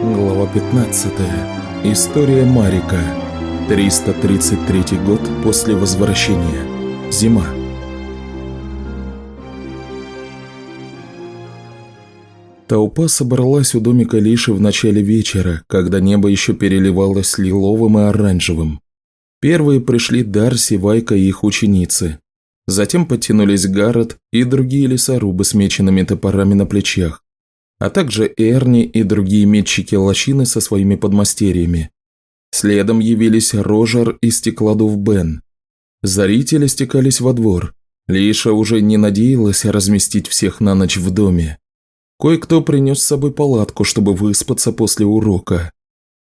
Глава 15. История Марика. 333 год после возвращения. Зима. Толпа собралась у домика Лиши в начале вечера, когда небо еще переливалось лиловым и оранжевым. Первые пришли Дарси, Вайка и их ученицы. Затем подтянулись Гаррет и другие лесорубы с меченными топорами на плечах, а также Эрни и другие метчики лощины со своими подмастерьями. Следом явились Рожер и Стеклодув Бен. Зрители стекались во двор. Лиша уже не надеялась разместить всех на ночь в доме. Кое-кто принес с собой палатку, чтобы выспаться после урока.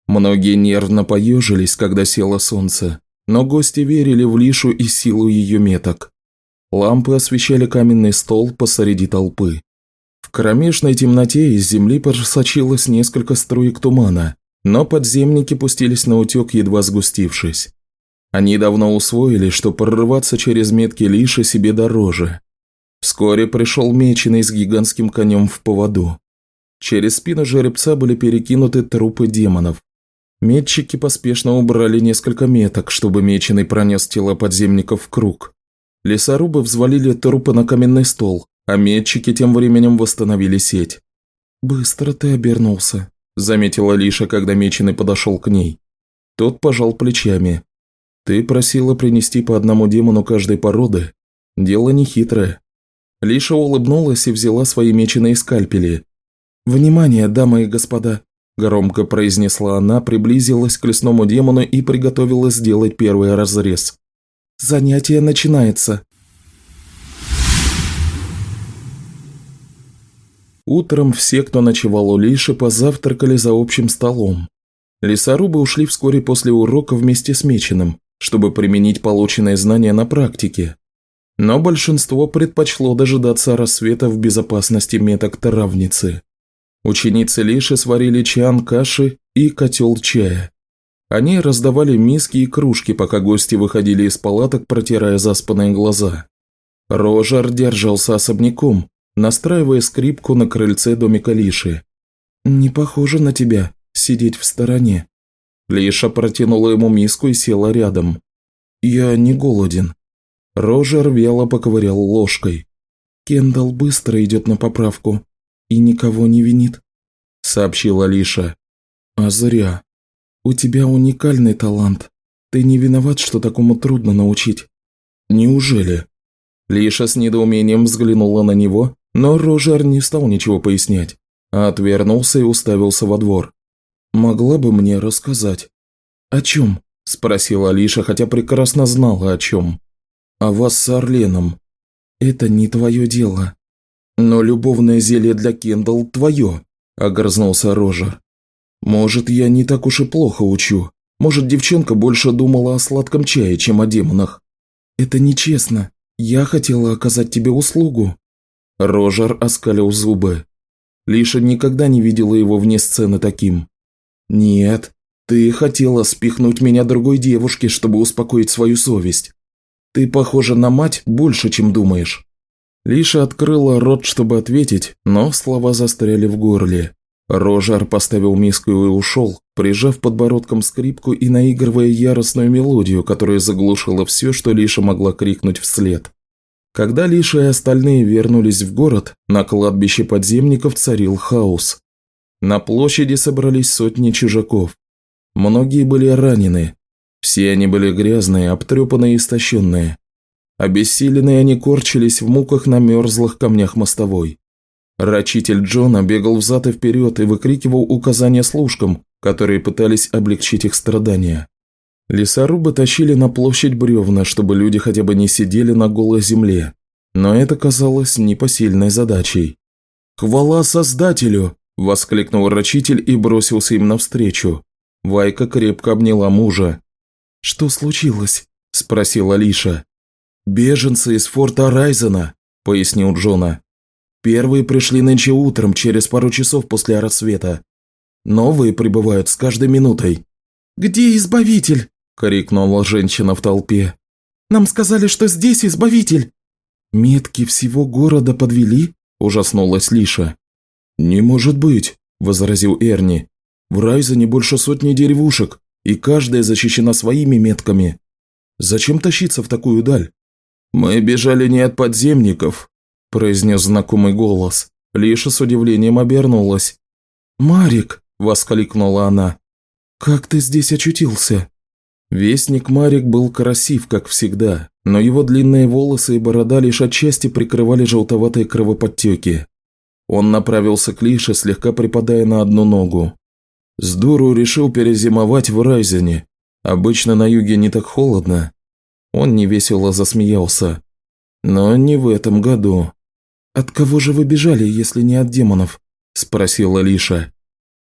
Многие нервно поежились, когда село солнце, но гости верили в Лишу и силу ее меток. Лампы освещали каменный стол посреди толпы. Кромешной темноте из земли просочилось несколько струек тумана, но подземники пустились на утек, едва сгустившись. Они давно усвоили, что прорываться через метки Лиши себе дороже. Вскоре пришел меченый с гигантским конем в поводу. Через спину жеребца были перекинуты трупы демонов. Метчики поспешно убрали несколько меток, чтобы меченый пронес тела подземников в круг. Лесорубы взвалили трупы на каменный стол, а метчики тем временем восстановили сеть. «Быстро ты обернулся», – заметила Лиша, когда меченый подошел к ней. Тот пожал плечами. «Ты просила принести по одному демону каждой породы. Дело нехитрое». Лиша улыбнулась и взяла свои меченые скальпели. «Внимание, дамы и господа!» – громко произнесла она, приблизилась к лесному демону и приготовилась сделать первый разрез. Занятие начинается. Утром все, кто ночевал у Лиши, позавтракали за общим столом. Лесорубы ушли вскоре после урока вместе с Меченым, чтобы применить полученные знания на практике. Но большинство предпочло дожидаться рассвета в безопасности меток травницы. Ученицы Лиши сварили чан каши и котел чая. Они раздавали миски и кружки, пока гости выходили из палаток, протирая заспанные глаза. Рожер держался особняком, настраивая скрипку на крыльце домика Лиши. «Не похоже на тебя, сидеть в стороне». Лиша протянула ему миску и села рядом. «Я не голоден». Рожер вяло поковырял ложкой. «Кендалл быстро идет на поправку и никого не винит», – сообщила Лиша. «А зря. «У тебя уникальный талант. Ты не виноват, что такому трудно научить». «Неужели?» Лиша с недоумением взглянула на него, но Рожер не стал ничего пояснять, а отвернулся и уставился во двор. «Могла бы мне рассказать?» «О чем?» – спросила Алиша, хотя прекрасно знала о чем. «О вас с Орленом. Это не твое дело». «Но любовное зелье для Кендалл твое», – огрызнулся Рожер. Может, я не так уж и плохо учу. Может, девчонка больше думала о сладком чае, чем о демонах. Это нечестно. Я хотела оказать тебе услугу. Рожер оскалил зубы. Лиша никогда не видела его вне сцены таким. «Нет, ты хотела спихнуть меня другой девушке, чтобы успокоить свою совесть. Ты похожа на мать больше, чем думаешь». Лиша открыла рот, чтобы ответить, но слова застряли в горле. Рожар поставил миску и ушел, прижав подбородком скрипку и наигрывая яростную мелодию, которая заглушила все, что Лиша могла крикнуть вслед. Когда Лиша и остальные вернулись в город, на кладбище подземников царил хаос. На площади собрались сотни чужаков. Многие были ранены. Все они были грязные, обтрепанные и истощенные. Обессиленные они корчились в муках на мерзлых камнях мостовой. Рачитель Джона бегал взад и вперед и выкрикивал указания служкам, которые пытались облегчить их страдания. Лесорубы тащили на площадь бревна, чтобы люди хотя бы не сидели на голой земле, но это казалось непосильной задачей. «Хвала Создателю!» – воскликнул рачитель и бросился им навстречу. Вайка крепко обняла мужа. «Что случилось?» – спросила Лиша. «Беженцы из форта Райзена», – пояснил Джона. Первые пришли нынче утром, через пару часов после рассвета. Новые прибывают с каждой минутой. «Где Избавитель?» – крикнула женщина в толпе. «Нам сказали, что здесь Избавитель!» «Метки всего города подвели?» – ужаснулась Лиша. «Не может быть», – возразил Эрни. В Райзене больше сотни деревушек, и каждая защищена своими метками. Зачем тащиться в такую даль? Мы бежали не от подземников, произнес знакомый голос. Лиша с удивлением обернулась. «Марик!» – воскликнула она. «Как ты здесь очутился?» Вестник Марик был красив, как всегда, но его длинные волосы и борода лишь отчасти прикрывали желтоватые кровоподтеки. Он направился к Лише, слегка припадая на одну ногу. С дуру решил перезимовать в Райзене. Обычно на юге не так холодно. Он невесело засмеялся. Но не в этом году. «От кого же вы бежали, если не от демонов?» – спросила Лиша.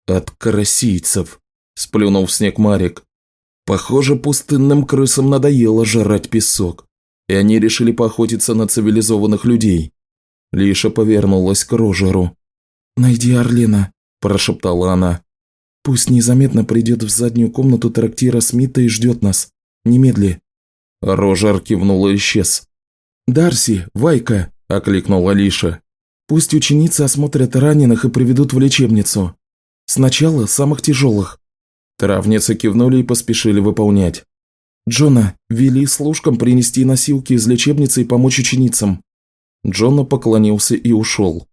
«От карасийцев», – сплюнул в снег Марик. Похоже, пустынным крысам надоело жрать песок, и они решили поохотиться на цивилизованных людей. Лиша повернулась к Рожеру. «Найди Орлена», – прошептала она. «Пусть незаметно придет в заднюю комнату трактира Смита и ждет нас. Немедли». Рожер кивнул и исчез. «Дарси, Вайка!» – окликнула Лиша. «Пусть ученицы осмотрят раненых и приведут в лечебницу. Сначала самых тяжелых». Травницы кивнули и поспешили выполнять. «Джона, вели служкам принести носилки из лечебницы и помочь ученицам». Джона поклонился и ушел.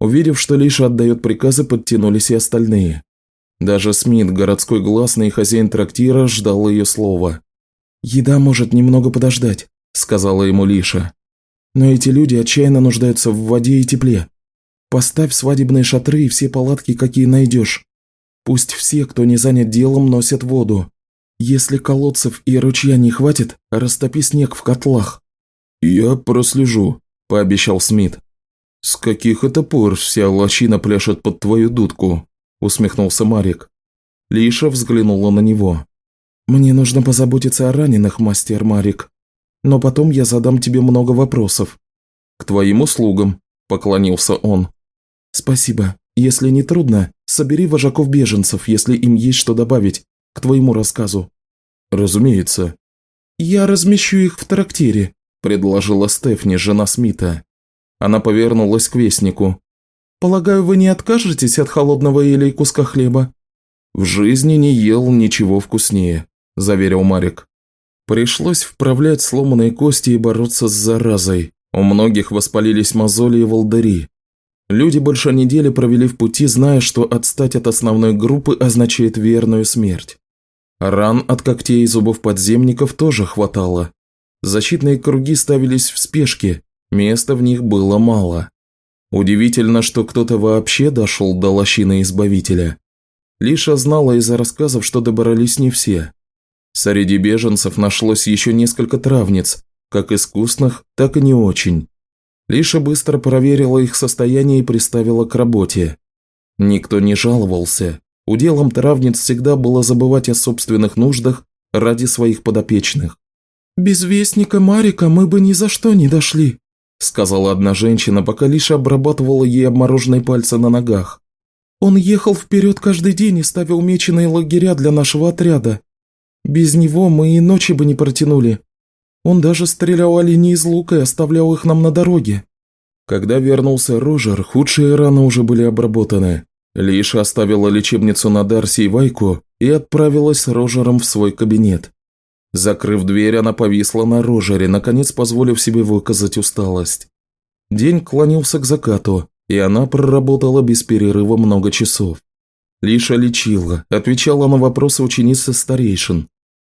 Увидев, что Лиша отдает приказы, подтянулись и остальные. Даже Смит, городской гласный хозяин трактира, ждал ее слова. «Еда может немного подождать», – сказала ему Лиша. «Но эти люди отчаянно нуждаются в воде и тепле. Поставь свадебные шатры и все палатки, какие найдешь. Пусть все, кто не занят делом, носят воду. Если колодцев и ручья не хватит, растопи снег в котлах». «Я прослежу», – пообещал Смит. «С каких это пор вся лощина пляшет под твою дудку?» – усмехнулся Марик. Лиша взглянула на него. «Мне нужно позаботиться о раненых, мастер Марик. Но потом я задам тебе много вопросов». «К твоим услугам», – поклонился он. «Спасибо. Если не трудно, собери вожаков беженцев, если им есть что добавить к твоему рассказу». «Разумеется». «Я размещу их в трактире», – предложила Стефни, жена Смита. Она повернулась к вестнику. «Полагаю, вы не откажетесь от холодного или куска хлеба?» «В жизни не ел ничего вкуснее», – заверил Марик. Пришлось вправлять сломанные кости и бороться с заразой. У многих воспалились мозоли и волдыри. Люди больше недели провели в пути, зная, что отстать от основной группы означает верную смерть. Ран от когтей и зубов подземников тоже хватало. Защитные круги ставились в спешке, места в них было мало. Удивительно, что кто-то вообще дошел до лощины Избавителя. Лиша знала из-за рассказов, что добрались не все. Среди беженцев нашлось еще несколько травниц, как искусных, так и не очень. Лиша быстро проверила их состояние и приставила к работе. Никто не жаловался. Уделом травниц всегда было забывать о собственных нуждах ради своих подопечных. «Без вестника Марика мы бы ни за что не дошли», сказала одна женщина, пока Лиша обрабатывала ей обмороженные пальцы на ногах. «Он ехал вперед каждый день и ставил меченые лагеря для нашего отряда. Без него мы и ночи бы не протянули. Он даже стрелял оленей из лука и оставлял их нам на дороге. Когда вернулся Рожер, худшие раны уже были обработаны. Лиша оставила лечебницу на Дарси и Вайку и отправилась с Рожером в свой кабинет. Закрыв дверь, она повисла на Рожере, наконец позволив себе выказать усталость. День клонился к закату, и она проработала без перерыва много часов. Лиша лечила, отвечала на вопросы ученицы старейшин.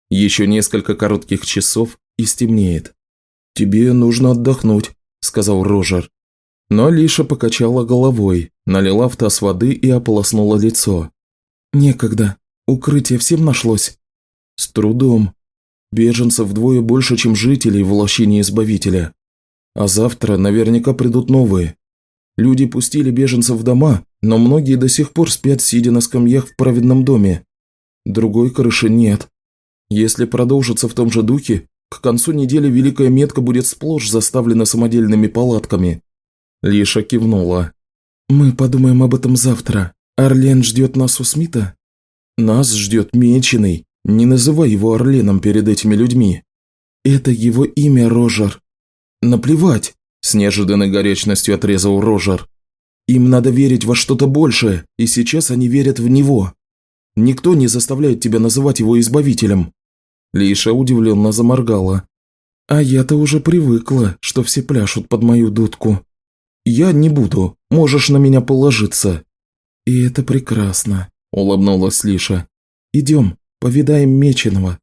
Еще несколько коротких часов, и стемнеет. «Тебе нужно отдохнуть», – сказал Рожер. Но Лиша покачала головой, налила в таз воды и ополоснула лицо. «Некогда. Укрытие всем нашлось?» «С трудом. Беженцев вдвое больше, чем жителей в лощине Избавителя. А завтра наверняка придут новые. Люди пустили беженцев в дома, но многие до сих пор спят, сидя на скамьях в праведном доме. Другой крыши нет. Если продолжится в том же духе, к концу недели Великая Метка будет сплошь заставлена самодельными палатками». Лиша кивнула. «Мы подумаем об этом завтра. Орлен ждет нас у Смита?» «Нас ждет Меченый. Не называй его Орленом перед этими людьми». «Это его имя, Рожер». «Наплевать», – с неожиданной горячностью отрезал Рожер. «Им надо верить во что-то большее, и сейчас они верят в него. Никто не заставляет тебя называть его избавителем». Лиша удивленно заморгала. «А я-то уже привыкла, что все пляшут под мою дудку. Я не буду, можешь на меня положиться». «И это прекрасно», – улыбнулась Лиша. «Идем, повидаем Меченого».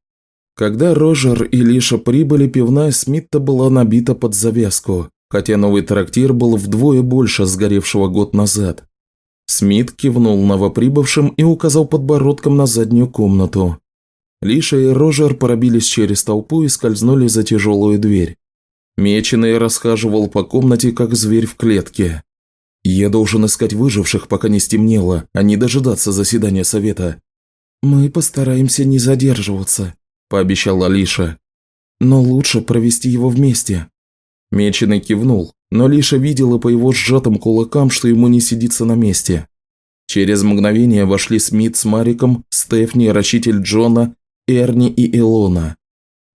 Когда Рожер и Лиша прибыли, пивная Смитта была набита под завязку, хотя новый трактир был вдвое больше сгоревшего год назад. Смит кивнул новоприбывшим и указал подбородком на заднюю комнату. Лиша и Рожер пробились через толпу и скользнули за тяжелую дверь. Меченый расхаживал по комнате, как зверь в клетке. «Я должен искать выживших, пока не стемнело, а не дожидаться заседания совета». «Мы постараемся не задерживаться», – пообещала Лиша. «Но лучше провести его вместе». Меченый кивнул, но Лиша видела по его сжатым кулакам, что ему не сидится на месте. Через мгновение вошли Смит с Мариком, Стефни, рачитель Джона, Эрни и Илона.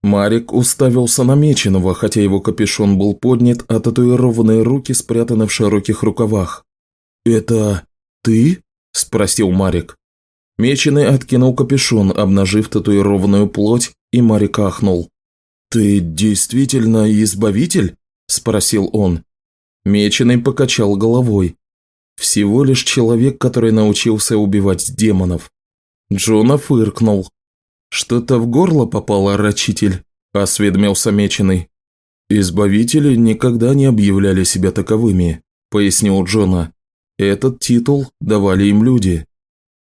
Марик уставился на Меченого, хотя его капюшон был поднят, а татуированные руки спрятаны в широких рукавах. «Это ты?» – спросил Марик. Меченый откинул капюшон, обнажив татуированную плоть, и Марик ахнул. «Ты действительно избавитель?» – спросил он. Меченый покачал головой. Всего лишь человек, который научился убивать демонов. Джона фыркнул. «Что-то в горло попало, рачитель?» – осведомился Меченый. «Избавители никогда не объявляли себя таковыми», – пояснил Джона. «Этот титул давали им люди».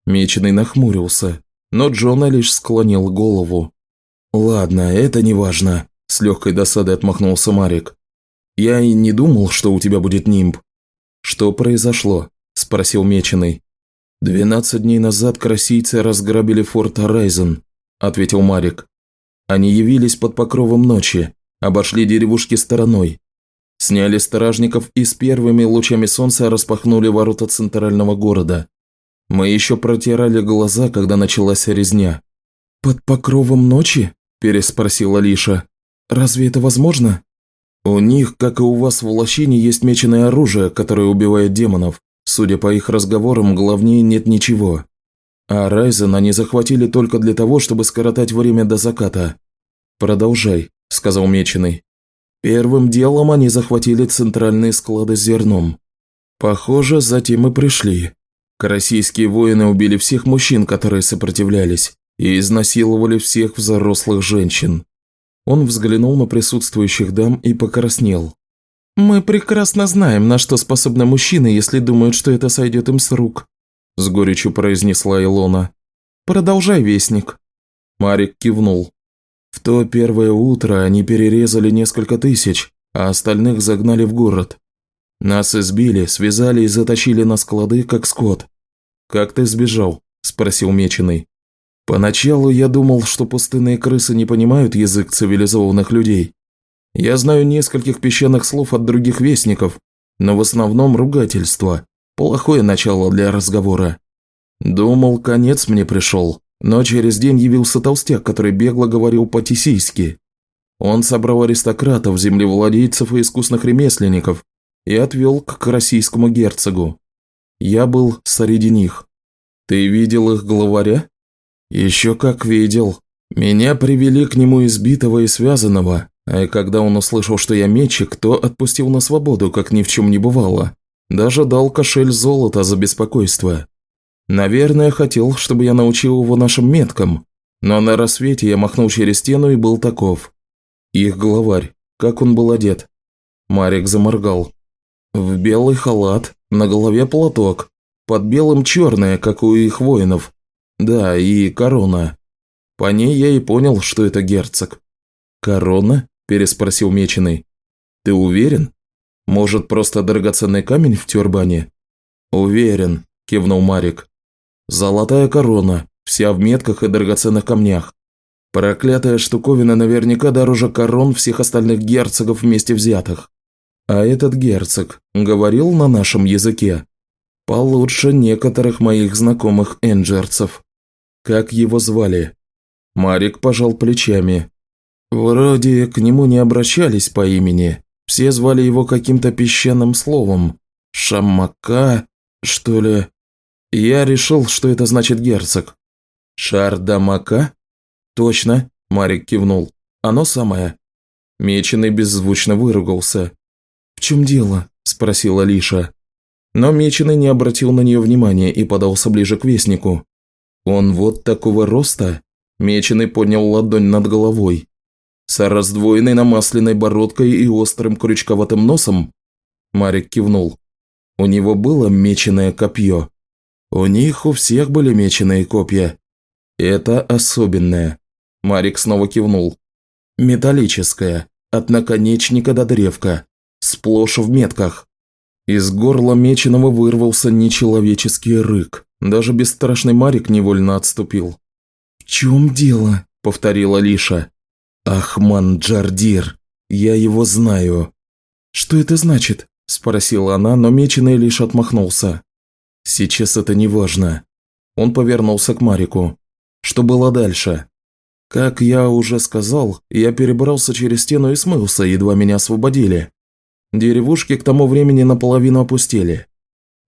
Меченый нахмурился, но Джона лишь склонил голову. «Ладно, это не важно», – с легкой досадой отмахнулся Марик. «Я и не думал, что у тебя будет нимб». «Что произошло?» – спросил Меченый. «Двенадцать дней назад красийцы разграбили форт Арайзен», – ответил Марик. «Они явились под покровом ночи, обошли деревушки стороной, сняли стражников и с первыми лучами солнца распахнули ворота центрального города. Мы еще протирали глаза, когда началась резня. «Под покровом ночи?» – переспросила Лиша. «Разве это возможно?» «У них, как и у вас в лощине, есть меченое оружие, которое убивает демонов. Судя по их разговорам, главнее нет ничего. А Райзен они захватили только для того, чтобы скоротать время до заката». «Продолжай», – сказал Меченый. Первым делом они захватили центральные склады с зерном. Похоже, затем и пришли. Российские воины убили всех мужчин, которые сопротивлялись, и изнасиловали всех взрослых женщин. Он взглянул на присутствующих дам и покраснел. «Мы прекрасно знаем, на что способны мужчины, если думают, что это сойдет им с рук», – с горечью произнесла Илона. «Продолжай, вестник». Марик кивнул. В то первое утро они перерезали несколько тысяч, а остальных загнали в город. Нас избили, связали и заточили на склады, как скот. «Как ты сбежал?» – спросил Меченый. «Поначалу я думал, что пустынные крысы не понимают язык цивилизованных людей. Я знаю нескольких песчаных слов от других вестников, но в основном ругательство. Плохое начало для разговора. Думал, конец мне пришел, но через день явился толстяк, который бегло говорил по-тисийски. Он собрал аристократов, землевладельцев и искусных ремесленников и отвел к российскому герцогу. Я был среди них. Ты видел их главаря? Еще как видел. Меня привели к нему избитого и связанного, а когда он услышал, что я мечик, то отпустил на свободу, как ни в чем не бывало. Даже дал кошель золота за беспокойство. Наверное, хотел, чтобы я научил его нашим меткам, но на рассвете я махнул через стену и был таков. Их главарь. Как он был одет? Марик заморгал. В белый халат, на голове платок, под белым черное, как у их воинов. Да, и корона. По ней я и понял, что это герцог. «Корона?» – переспросил Меченый. «Ты уверен? Может, просто драгоценный камень в тюрбане?» «Уверен», – кивнул Марик. «Золотая корона, вся в метках и драгоценных камнях. Проклятая штуковина наверняка дороже корон всех остальных герцогов вместе взятых. А этот герцог говорил на нашем языке. Получше некоторых моих знакомых энджерцев. Как его звали? Марик пожал плечами. Вроде к нему не обращались по имени. Все звали его каким-то песчаным словом. Шамака, что ли? Я решил, что это значит герцог. Шардамака? Точно, Марик кивнул. Оно самое. Меченый беззвучно выругался. «В чем дело?» – спросила Лиша. Но Меченый не обратил на нее внимания и подался ближе к Вестнику. «Он вот такого роста?» Меченый поднял ладонь над головой. «С раздвоенной намасленной бородкой и острым крючковатым носом?» Марик кивнул. «У него было меченое копье?» «У них у всех были меченые копья. Это особенное». Марик снова кивнул. «Металлическое, от наконечника до древка, сплошь в метках». Из горла меченого вырвался нечеловеческий рык. Даже бесстрашный Марик невольно отступил. «В чем дело?» – повторила Лиша. «Ахман Джардир. Я его знаю». «Что это значит?» – спросила она, но меченый лишь отмахнулся. «Сейчас это не важно». Он повернулся к Марику. «Что было дальше?» «Как я уже сказал, я перебрался через стену и смылся, едва меня освободили. Деревушки к тому времени наполовину опустели.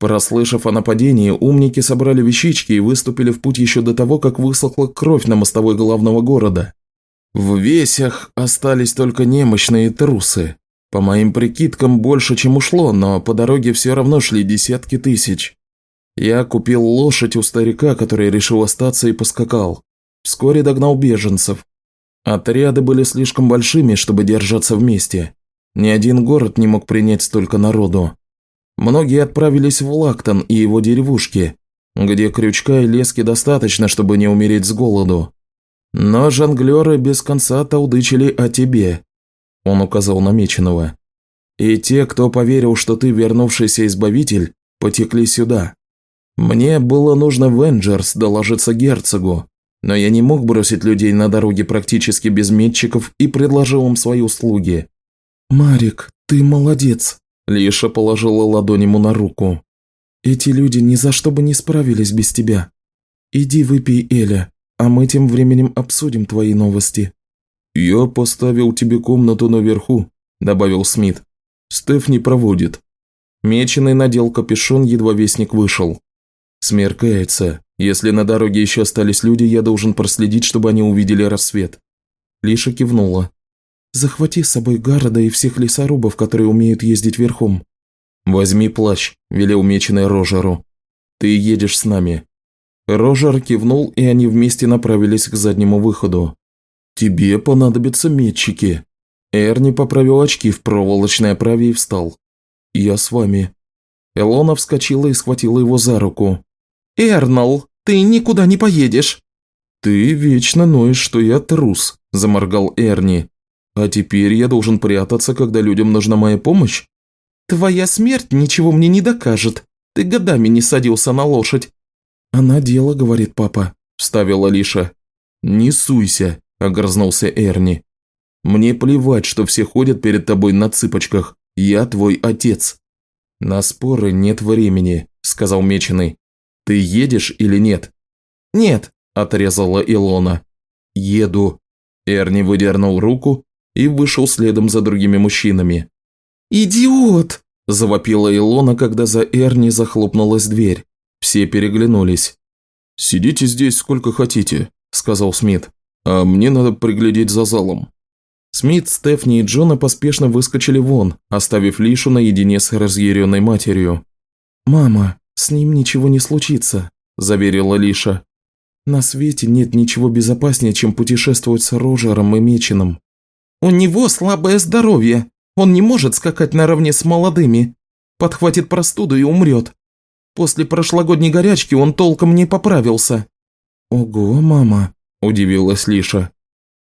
Прослышав о нападении, умники собрали вещички и выступили в путь еще до того, как высохла кровь на мостовой главного города. В весях остались только немощные трусы. По моим прикидкам, больше, чем ушло, но по дороге все равно шли десятки тысяч. Я купил лошадь у старика, который решил остаться и поскакал. Вскоре догнал беженцев. Отряды были слишком большими, чтобы держаться вместе. Ни один город не мог принять столько народу. Многие отправились в Лактон и его деревушки, где крючка и лески достаточно, чтобы не умереть с голоду. Но жонглеры без конца таудычили о тебе, он указал на Меченого. И те, кто поверил, что ты вернувшийся избавитель, потекли сюда. Мне было нужно в Энджерс доложиться герцогу, но я не мог бросить людей на дороге практически без метчиков и предложил им свои услуги. «Марик, ты молодец», Лиша положила ладонь ему на руку. «Эти люди ни за что бы не справились без тебя. Иди выпей Эля, а мы тем временем обсудим твои новости». «Я поставил тебе комнату наверху», – добавил Смит. «Стеф не проводит». Меченый надел капюшон, едва вестник вышел. «Смеркается. Если на дороге еще остались люди, я должен проследить, чтобы они увидели рассвет». Лиша кивнула. Захвати с собой Гарода и всех лесорубов, которые умеют ездить верхом. Возьми плащ, велел меченый Рожеру. Ты едешь с нами. Рожер кивнул, и они вместе направились к заднему выходу. Тебе понадобятся метчики. Эрни поправил очки в проволочной оправе и встал. Я с вами. Элона вскочила и схватила его за руку. «Эрнал, ты никуда не поедешь!» «Ты вечно ноешь, что я трус», – заморгал Эрни. А теперь я должен прятаться, когда людям нужна моя помощь? Твоя смерть ничего мне не докажет. Ты годами не садился на лошадь. Она дело, говорит папа, вставила Лиша. Не суйся, огрызнулся Эрни. Мне плевать, что все ходят перед тобой на цыпочках. Я твой отец. На споры нет времени, сказал Меченый. Ты едешь или нет? Нет, отрезала Илона. Еду. Эрни выдернул руку и вышел следом за другими мужчинами. «Идиот!» – завопила Илона, когда за Эрни захлопнулась дверь. Все переглянулись. «Сидите здесь сколько хотите», – сказал Смит. «А мне надо приглядеть за залом». Смит, Стефни и Джона поспешно выскочили вон, оставив Лишу наедине с разъяренной матерью. «Мама, с ним ничего не случится», – заверила Лиша. «На свете нет ничего безопаснее, чем путешествовать с Рожером и Меченым. У него слабое здоровье. Он не может скакать наравне с молодыми. Подхватит простуду и умрет. После прошлогодней горячки он толком не поправился». «Ого, мама», – удивилась Лиша.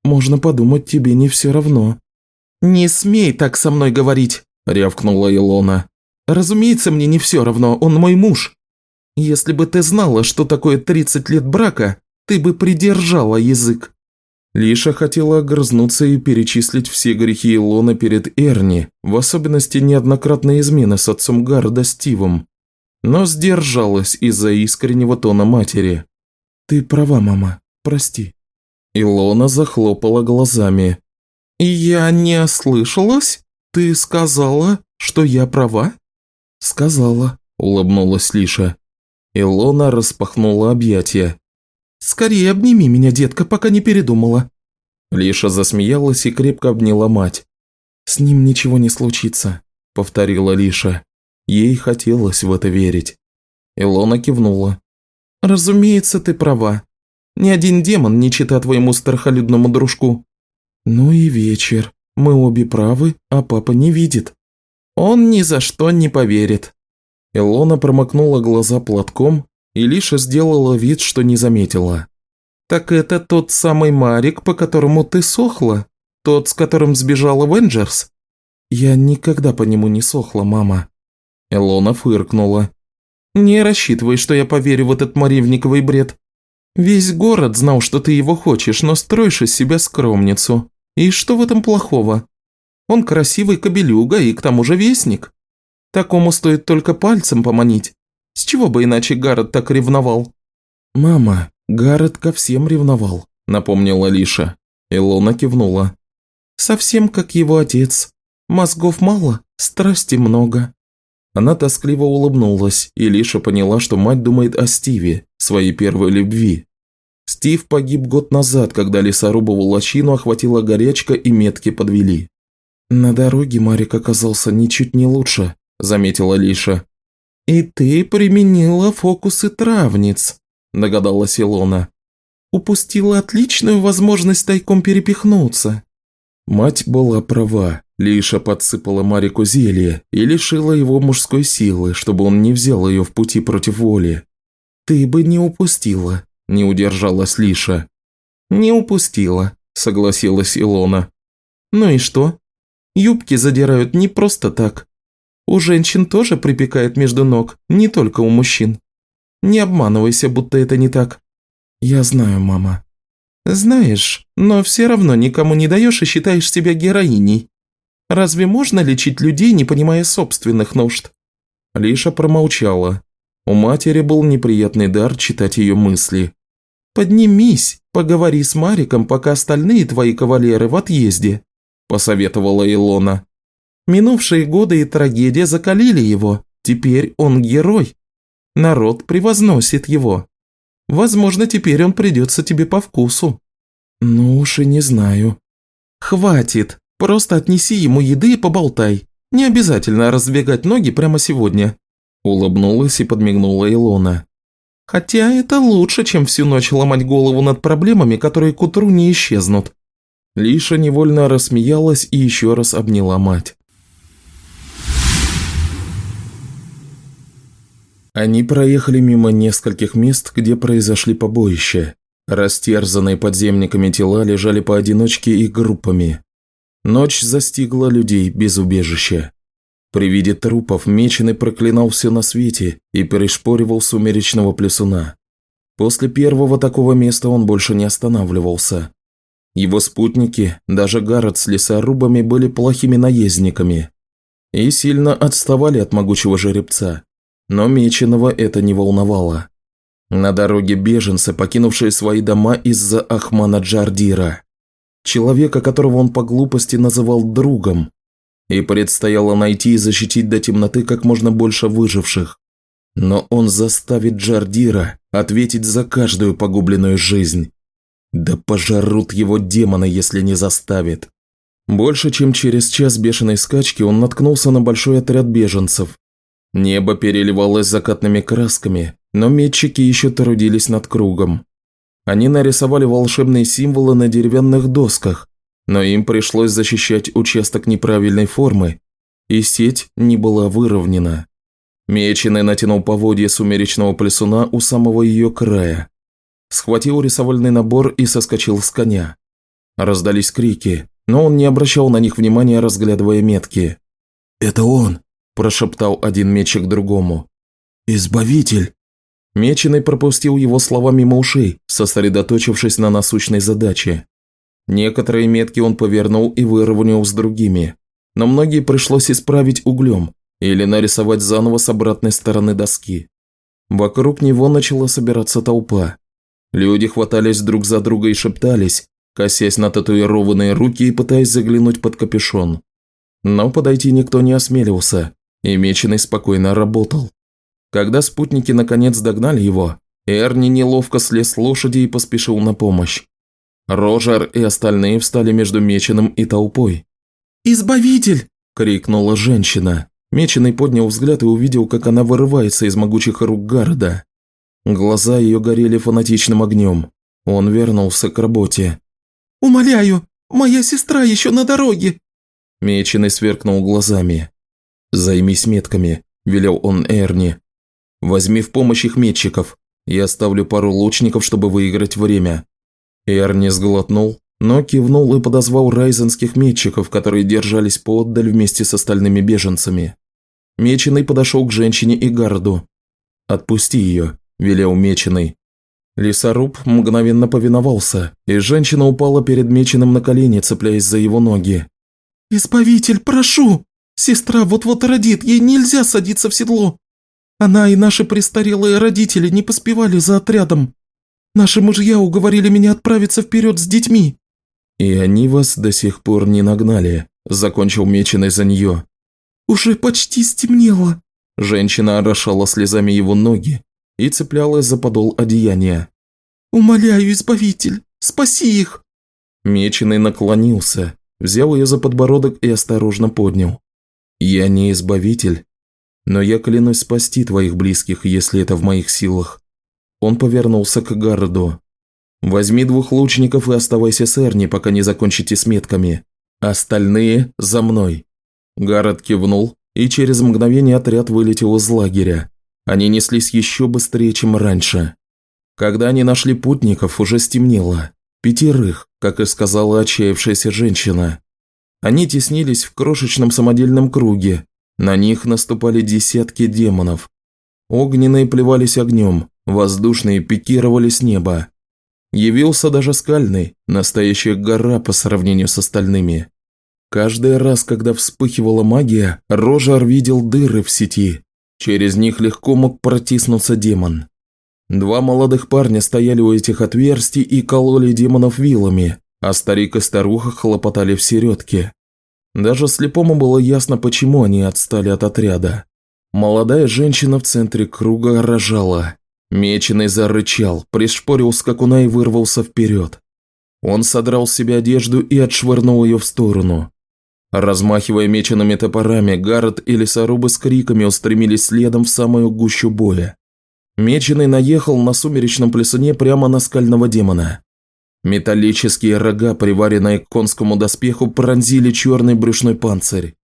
«Можно подумать, тебе не все равно». «Не смей так со мной говорить», – рявкнула Илона. «Разумеется, мне не все равно, он мой муж. Если бы ты знала, что такое 30 лет брака, ты бы придержала язык». Лиша хотела огрызнуться и перечислить все грехи Илона перед Эрни, в особенности неоднократные измены с отцом Гарда Стивом, но сдержалась из-за искреннего тона матери. «Ты права, мама, прости». Илона захлопала глазами. «Я не ослышалась? Ты сказала, что я права?» «Сказала», – улыбнулась Лиша. Илона распахнула объятия. Скорее обними меня, детка, пока не передумала». Лиша засмеялась и крепко обняла мать. «С ним ничего не случится», – повторила Лиша. Ей хотелось в это верить. Илона кивнула. «Разумеется, ты права. Ни один демон не чита твоему страхолюдному дружку». «Ну и вечер. Мы обе правы, а папа не видит». «Он ни за что не поверит». Илона промокнула глаза платком и Лиша сделала вид, что не заметила. «Так это тот самый Марик, по которому ты сохла? Тот, с которым сбежала Венджерс?» «Я никогда по нему не сохла, мама». Илона фыркнула. «Не рассчитывай, что я поверю в этот моривниковый бред. Весь город знал, что ты его хочешь, но строишь из себя скромницу. И что в этом плохого? Он красивый кобелюга и к тому же вестник. Такому стоит только пальцем поманить. С чего бы иначе Гаррет так ревновал?» «Мама, Гаррет ко всем ревновал», – напомнила Лиша. Илона кивнула. «Совсем как его отец. Мозгов мало, страсти много». Она тоскливо улыбнулась, и Лиша поняла, что мать думает о Стиве, своей первой любви. Стив погиб год назад, когда лесорубову лощину охватила горячка и метки подвели. «На дороге Марик оказался ничуть не лучше», – заметила Лиша. «И ты применила фокусы травниц», – догадалась Илона. «Упустила отличную возможность тайком перепихнуться». Мать была права. Лиша подсыпала Марику зелье и лишила его мужской силы, чтобы он не взял ее в пути против воли. «Ты бы не упустила», – не удержалась Лиша. «Не упустила», – согласилась Илона. «Ну и что? Юбки задирают не просто так. У женщин тоже припекает между ног, не только у мужчин. Не обманывайся, будто это не так». «Я знаю, мама». «Знаешь, но все равно никому не даешь и считаешь себя героиней. Разве можно лечить людей, не понимая собственных нужд?» Лиша промолчала. У матери был неприятный дар читать ее мысли. «Поднимись, поговори с Мариком, пока остальные твои кавалеры в отъезде», – посоветовала Илона. Минувшие годы и трагедия закалили его, теперь он герой. Народ превозносит его. Возможно, теперь он придется тебе по вкусу». «Ну уж и не знаю». «Хватит, просто отнеси ему еды и поболтай. Не обязательно разбегать ноги прямо сегодня». Улыбнулась и подмигнула Илона. «Хотя это лучше, чем всю ночь ломать голову над проблемами, которые к утру не исчезнут». Лиша невольно рассмеялась и еще раз обняла мать. Они проехали мимо нескольких мест, где произошли побоища. Растерзанные подземниками тела лежали поодиночке и группами. Ночь застигла людей без убежища. При виде трупов Меченый проклинал все на свете и перешпоривал сумеречного плесуна. После первого такого места он больше не останавливался. Его спутники, даже Гаррет с лесорубами, были плохими наездниками и сильно отставали от могучего жеребца. Но Меченого это не волновало. На дороге беженцы, покинувшие свои дома из-за Ахмана Джардира. Человека, которого он по глупости называл другом. И предстояло найти и защитить до темноты как можно больше выживших. Но он заставит Джардира ответить за каждую погубленную жизнь. Да пожарут его демоны, если не заставит. Больше чем через час бешеной скачки он наткнулся на большой отряд беженцев, Небо переливалось закатными красками, но метчики еще трудились над кругом. Они нарисовали волшебные символы на деревянных досках, но им пришлось защищать участок неправильной формы, и сеть не была выровнена. Меченый натянул поводья сумеречного плесуна у самого ее края. Схватил рисовальный набор и соскочил с коня. Раздались крики, но он не обращал на них внимания, разглядывая метки. «Это он!» – прошептал один мечик другому. «Избавитель!» Меченый пропустил его слова мимо ушей, сосредоточившись на насущной задаче. Некоторые метки он повернул и выровнял с другими, но многие пришлось исправить углем или нарисовать заново с обратной стороны доски. Вокруг него начала собираться толпа. Люди хватались друг за друга и шептались, косясь на татуированные руки и пытаясь заглянуть под капюшон. Но подойти никто не осмелился, и Меченый спокойно работал. Когда спутники наконец догнали его, Эрни неловко слез с лошади и поспешил на помощь. Рожер и остальные встали между Меченым и толпой. «Избавитель!» – крикнула женщина. Меченый поднял взгляд и увидел, как она вырывается из могучих рук Гарда. Глаза ее горели фанатичным огнем. Он вернулся к работе. «Умоляю, моя сестра еще на дороге!» Меченый сверкнул глазами. «Займись метками», – велел он Эрни. «Возьми в помощь их метчиков. Я оставлю пару лучников, чтобы выиграть время». Эрни сглотнул, но кивнул и подозвал райзенских метчиков, которые держались поотдаль вместе с остальными беженцами. Меченый подошел к женщине и гарду. «Отпусти ее», – велел Меченый. Лесоруб мгновенно повиновался, и женщина упала перед Меченым на колени, цепляясь за его ноги. «Избавитель, прошу! Сестра вот-вот родит, ей нельзя садиться в седло. Она и наши престарелые родители не поспевали за отрядом. Наши мужья уговорили меня отправиться вперед с детьми». «И они вас до сих пор не нагнали», – закончил Меченый за нее. «Уже почти стемнело». Женщина орошала слезами его ноги и цеплялась за подол одеяния. «Умоляю, избавитель, спаси их!» Меченый наклонился, взял ее за подбородок и осторожно поднял. «Я не избавитель, но я клянусь спасти твоих близких, если это в моих силах». Он повернулся к Гарду. «Возьми двух лучников и оставайся с Эрни, пока не закончите с метками. Остальные за мной». Гаррет кивнул, и через мгновение отряд вылетел из лагеря. Они неслись еще быстрее, чем раньше. Когда они нашли путников, уже стемнело. Пятерых, как и сказала отчаявшаяся женщина. Они теснились в крошечном самодельном круге. На них наступали десятки демонов. Огненные плевались огнем, воздушные пикировали с неба. Явился даже скальный, настоящая гора по сравнению с остальными. Каждый раз, когда вспыхивала магия, Рожар видел дыры в сети. Через них легко мог протиснуться демон. Два молодых парня стояли у этих отверстий и кололи демонов вилами, а старик и старуха хлопотали в середке. Даже слепому было ясно, почему они отстали от отряда. Молодая женщина в центре круга рожала. Меченый зарычал, пришпорил скакуна и вырвался вперед. Он содрал с себя одежду и отшвырнул ее в сторону. Размахивая мечеными топорами, Гаррет и лесорубы с криками устремились следом в самую гущу боя. Меченый наехал на сумеречном плесуне прямо на скального демона. Металлические рога, приваренные к конскому доспеху, пронзили черный брюшной панцирь.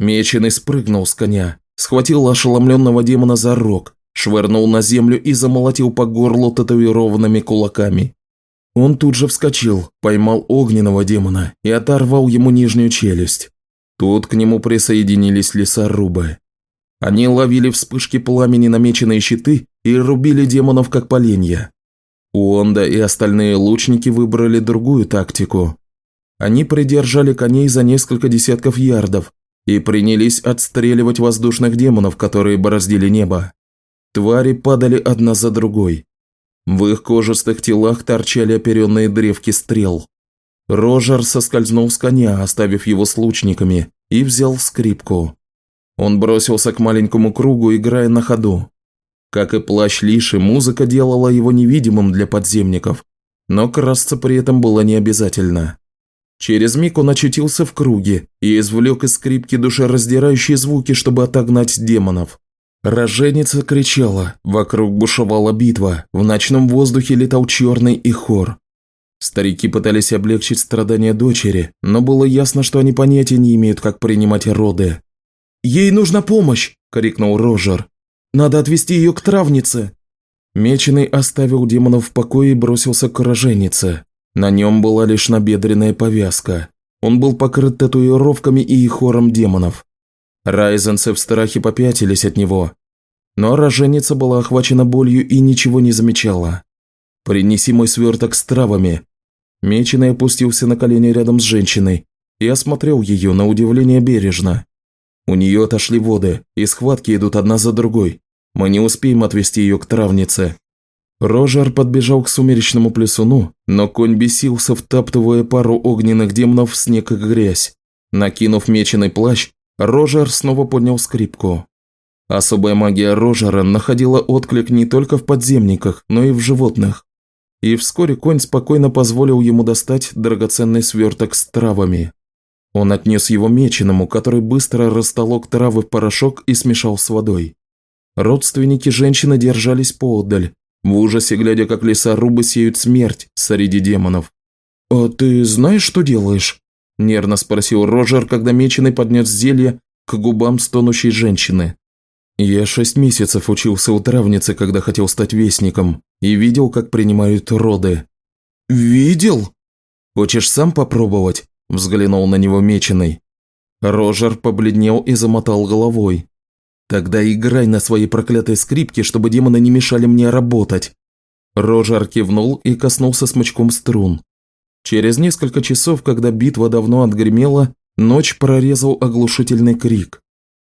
Меченый спрыгнул с коня, схватил ошеломленного демона за рог, швырнул на землю и замолотил по горлу татуированными кулаками. Он тут же вскочил, поймал огненного демона и оторвал ему нижнюю челюсть. Тут к нему присоединились лесорубы. Они ловили вспышки пламени намеченные щиты и рубили демонов как поленья. Уонда и остальные лучники выбрали другую тактику. Они придержали коней за несколько десятков ярдов и принялись отстреливать воздушных демонов, которые бороздили небо. Твари падали одна за другой. В их кожистых телах торчали оперенные древки стрел. Рожер соскользнул с коня, оставив его с лучниками, и взял скрипку. Он бросился к маленькому кругу, играя на ходу. Как и плащ Лиши, музыка делала его невидимым для подземников, но красться при этом было не обязательно. Через миг он очутился в круге и извлек из скрипки душераздирающие звуки, чтобы отогнать демонов. Роженица кричала, вокруг бушевала битва, в ночном воздухе летал черный и хор. Старики пытались облегчить страдания дочери, но было ясно, что они понятия не имеют, как принимать роды. «Ей нужна помощь!» – крикнул Рожер. «Надо отвести ее к травнице!» Меченый оставил демонов в покое и бросился к роженице. На нем была лишь набедренная повязка. Он был покрыт татуировками и хором демонов. Райзенцы в страхе попятились от него. Но роженица была охвачена болью и ничего не замечала. «Принеси мой сверток с травами». Меченый опустился на колени рядом с женщиной и осмотрел ее на удивление бережно. У нее отошли воды, и схватки идут одна за другой. Мы не успеем отвести ее к травнице. Рожер подбежал к сумеречному плесуну, но конь бесился, втаптывая пару огненных демонов в снег и грязь. Накинув меченый плащ, Рожер снова поднял скрипку. Особая магия Рожера находила отклик не только в подземниках, но и в животных. И вскоре конь спокойно позволил ему достать драгоценный сверток с травами. Он отнес его меченому, который быстро растолок травы в порошок и смешал с водой. Родственники женщины держались поодаль, в ужасе глядя, как лесорубы сеют смерть среди демонов. «А ты знаешь, что делаешь?» – нервно спросил Роджер, когда меченый поднес зелье к губам стонущей женщины. Я шесть месяцев учился у травницы, когда хотел стать вестником, и видел, как принимают роды. «Видел?» «Хочешь сам попробовать?» – взглянул на него меченый. Рожер побледнел и замотал головой. «Тогда играй на своей проклятой скрипке, чтобы демоны не мешали мне работать». Рожер кивнул и коснулся смычком струн. Через несколько часов, когда битва давно отгремела, ночь прорезал оглушительный крик.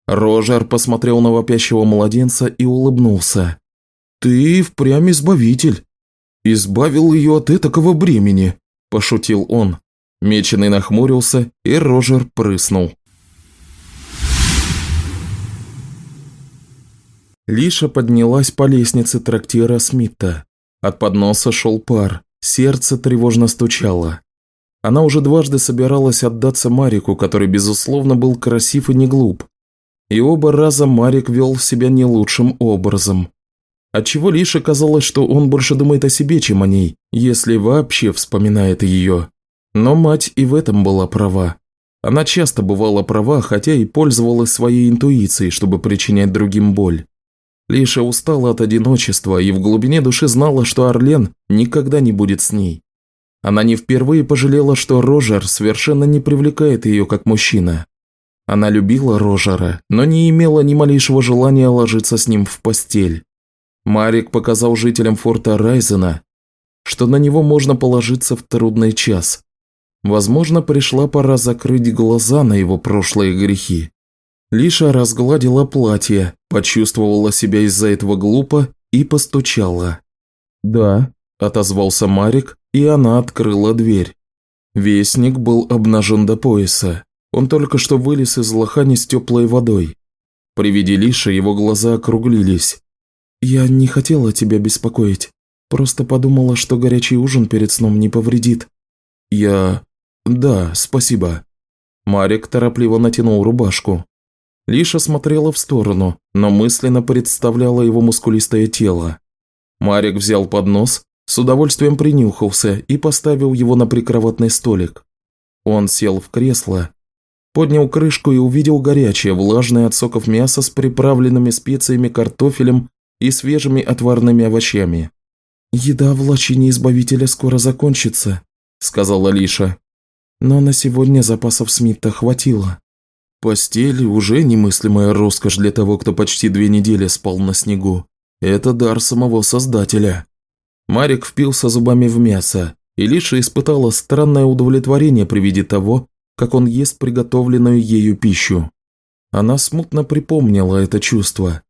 Рожер посмотрел на вопящего младенца и улыбнулся. «Ты впрямь избавитель. Избавил ее от этакого бремени», – пошутил он. Меченый нахмурился, и Рожер прыснул. Лиша поднялась по лестнице трактира Смита. От подноса шел пар, сердце тревожно стучало. Она уже дважды собиралась отдаться Марику, который, безусловно, был красив и не глуп, и оба раза Марик вел себя не лучшим образом. Отчего Лише казалось, что он больше думает о себе, чем о ней, если вообще вспоминает ее. Но мать и в этом была права. Она часто бывала права, хотя и пользовалась своей интуицией, чтобы причинять другим боль. Лиша устала от одиночества и в глубине души знала, что Орлен никогда не будет с ней. Она не впервые пожалела, что Рожер совершенно не привлекает ее как мужчина. Она любила Рожера, но не имела ни малейшего желания ложиться с ним в постель. Марик показал жителям форта Райзена, что на него можно положиться в трудный час. Возможно, пришла пора закрыть глаза на его прошлые грехи. Лиша разгладила платье, почувствовала себя из-за этого глупо и постучала. «Да», – отозвался Марик, и она открыла дверь. Вестник был обнажен до пояса. Он только что вылез из лохани с теплой водой. При виде Лиши его глаза округлились. «Я не хотела тебя беспокоить. Просто подумала, что горячий ужин перед сном не повредит». «Я... да, спасибо». Марик торопливо натянул рубашку. Лиша смотрела в сторону, но мысленно представляла его мускулистое тело. Марик взял поднос, с удовольствием принюхался и поставил его на прикроватный столик. Он сел в кресло Поднял крышку и увидел горячее, влажное от соков мясо с приправленными специями картофелем и свежими отварными овощами. «Еда в лачине Избавителя скоро закончится», – сказала Лиша. «Но на сегодня запасов Смита хватило». Постель – уже немыслимая роскошь для того, кто почти две недели спал на снегу. Это дар самого Создателя. Марик впился зубами в мясо, и Лиша испытала странное удовлетворение при виде того, как он ест приготовленную ею пищу. Она смутно припомнила это чувство.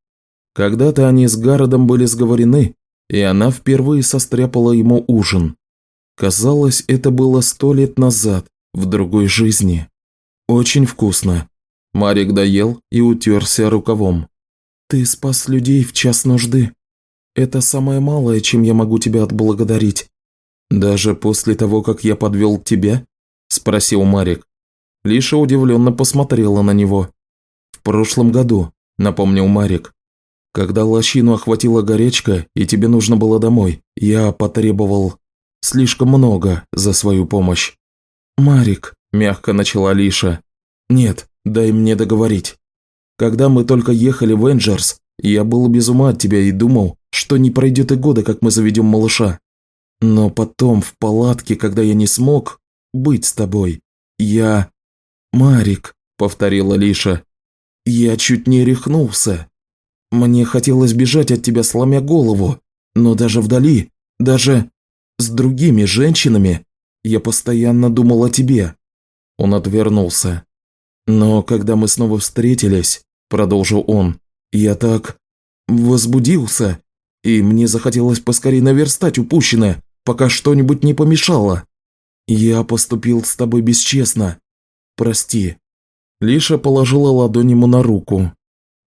Когда-то они с Гародом были сговорены, и она впервые состряпала ему ужин. Казалось, это было сто лет назад, в другой жизни. Очень вкусно. Марик доел и утерся рукавом. «Ты спас людей в час нужды. Это самое малое, чем я могу тебя отблагодарить». «Даже после того, как я подвел тебя?» – спросил Марик. Лиша удивленно посмотрела на него. «В прошлом году», – напомнил Марик. «Когда лощину охватила горячка, и тебе нужно было домой, я потребовал слишком много за свою помощь». «Марик», – мягко начала Лиша. «Нет, дай мне договорить. Когда мы только ехали в Энджерс, я был без ума от тебя и думал, что не пройдет и года, как мы заведем малыша. Но потом, в палатке, когда я не смог быть с тобой, я... «Марик», – повторила Лиша, – «я чуть не рехнулся. Мне хотелось бежать от тебя, сломя голову, но даже вдали, даже с другими женщинами, я постоянно думал о тебе». Он отвернулся. «Но когда мы снова встретились», – продолжил он, – «я так возбудился, и мне захотелось поскорее наверстать упущенное, пока что-нибудь не помешало. Я поступил с тобой бесчестно, прости». Лиша положила ладонь ему на руку.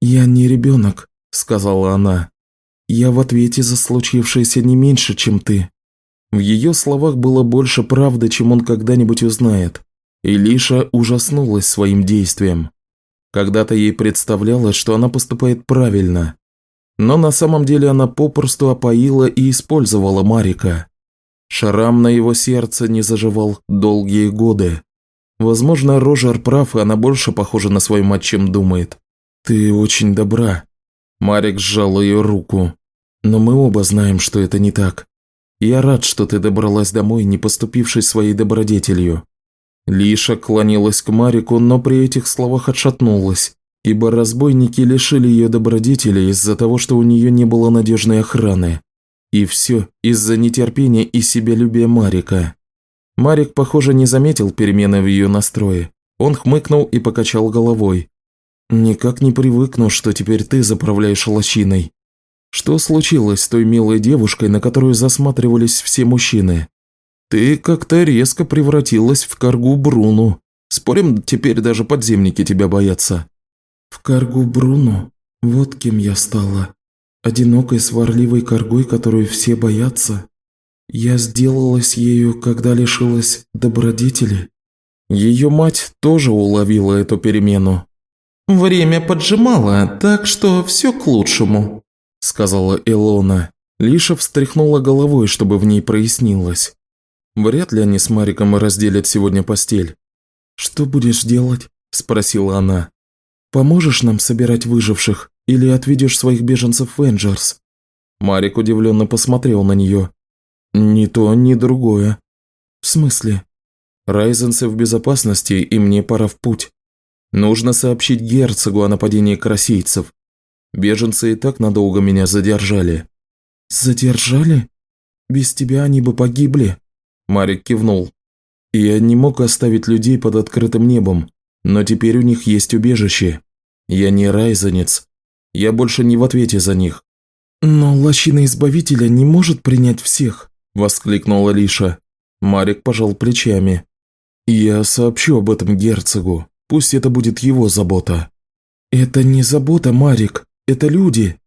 «Я не ребенок», – сказала она. «Я в ответе за случившееся не меньше, чем ты». В ее словах было больше правды, чем он когда-нибудь узнает. И Лиша ужаснулась своим действием. Когда-то ей представлялось, что она поступает правильно. Но на самом деле она попросту опоила и использовала Марика. Шрам на его сердце не заживал долгие годы. Возможно, Рожер прав, и она больше похожа на свою мать, чем думает. «Ты очень добра». Марик сжал ее руку. «Но мы оба знаем, что это не так. Я рад, что ты добралась домой, не поступившись своей добродетелью». Лиша клонилась к Марику, но при этих словах отшатнулась, ибо разбойники лишили ее добродетели из-за того, что у нее не было надежной охраны. И все из-за нетерпения и себялюбия Марика. Марик, похоже, не заметил перемены в ее настрое. Он хмыкнул и покачал головой. «Никак не привыкну, что теперь ты заправляешь лощиной. Что случилось с той милой девушкой, на которую засматривались все мужчины? Ты как-то резко превратилась в каргу Бруну. Спорим, теперь даже подземники тебя боятся». «В каргу Бруну? Вот кем я стала», одинокой сварливой коргой, которую все боятся. Я сделалась ею, когда лишилась добродетели. Ее мать тоже уловила эту перемену. «Время поджимало, так что все к лучшему», – сказала Илона. Лиша встряхнула головой, чтобы в ней прояснилось. Вряд ли они с Мариком разделят сегодня постель. «Что будешь делать?» – спросила она. «Поможешь нам собирать выживших?» Или отведешь своих беженцев в Энджерс?» Марик удивленно посмотрел на нее. «Ни то, ни другое». «В смысле?» «Райзенсы в безопасности, и мне пора в путь. Нужно сообщить герцогу о нападении красийцев. Беженцы и так надолго меня задержали». «Задержали? Без тебя они бы погибли?» Марик кивнул. «Я не мог оставить людей под открытым небом, но теперь у них есть убежище. Я не райзенец, я больше не в ответе за них». «Но лощина Избавителя не может принять всех», – воскликнула Лиша. Марик пожал плечами. «Я сообщу об этом герцогу. Пусть это будет его забота». «Это не забота, Марик. Это люди».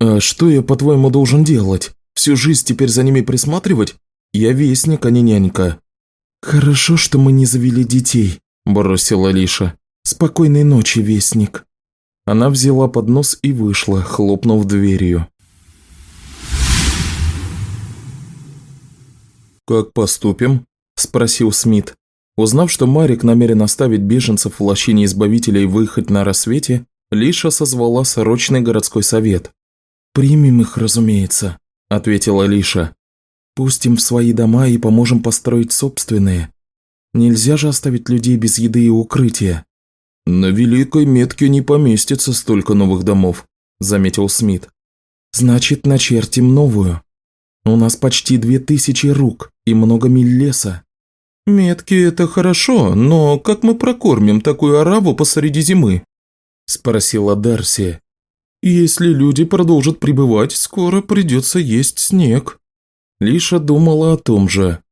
«А что я, по-твоему, должен делать? Всю жизнь теперь за ними присматривать? Я вестник, а не нянька». «Хорошо, что мы не завели детей», – бросила Лиша. «Спокойной ночи, вестник». Она взяла поднос и вышла, хлопнув дверью. «Как поступим?» – спросил Смит. Узнав, что Марик намерен оставить беженцев в лощине Избавителя и выехать на рассвете, Лиша созвала срочный городской совет. «Примем их, разумеется», – ответила Лиша. «Пустим в свои дома и поможем построить собственные. Нельзя же оставить людей без еды и укрытия. «На Великой Метке не поместится столько новых домов», – заметил Смит. «Значит, начертим новую. У нас почти две тысячи рук и много миль леса». «Метки – это хорошо, но как мы прокормим такую араву посреди зимы?» – спросила Дарси. «Если люди продолжат пребывать, скоро придется есть снег». Лиша думала о том же.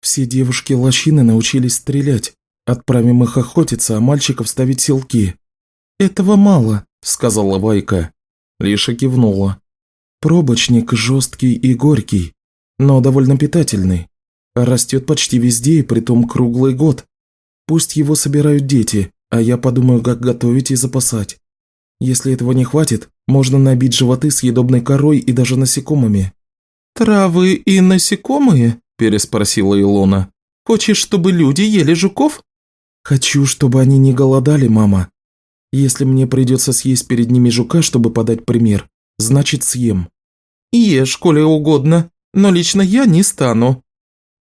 Все девушки лощины научились стрелять, Отправим их охотиться, а мальчиков ставить селки». «Этого мало», – сказала Вайка. Лиша кивнула. «Пробочник жесткий и горький, но довольно питательный. Растет почти везде и притом круглый год. Пусть его собирают дети, а я подумаю, как готовить и запасать. Если этого не хватит, можно набить животы съедобной корой и даже насекомыми». «Травы и насекомые?» – переспросила Илона. «Хочешь, чтобы люди ели жуков?» «Хочу, чтобы они не голодали, мама. Если мне придется съесть перед ними жука, чтобы подать пример, значит съем». «Ешь, коли угодно, но лично я не стану».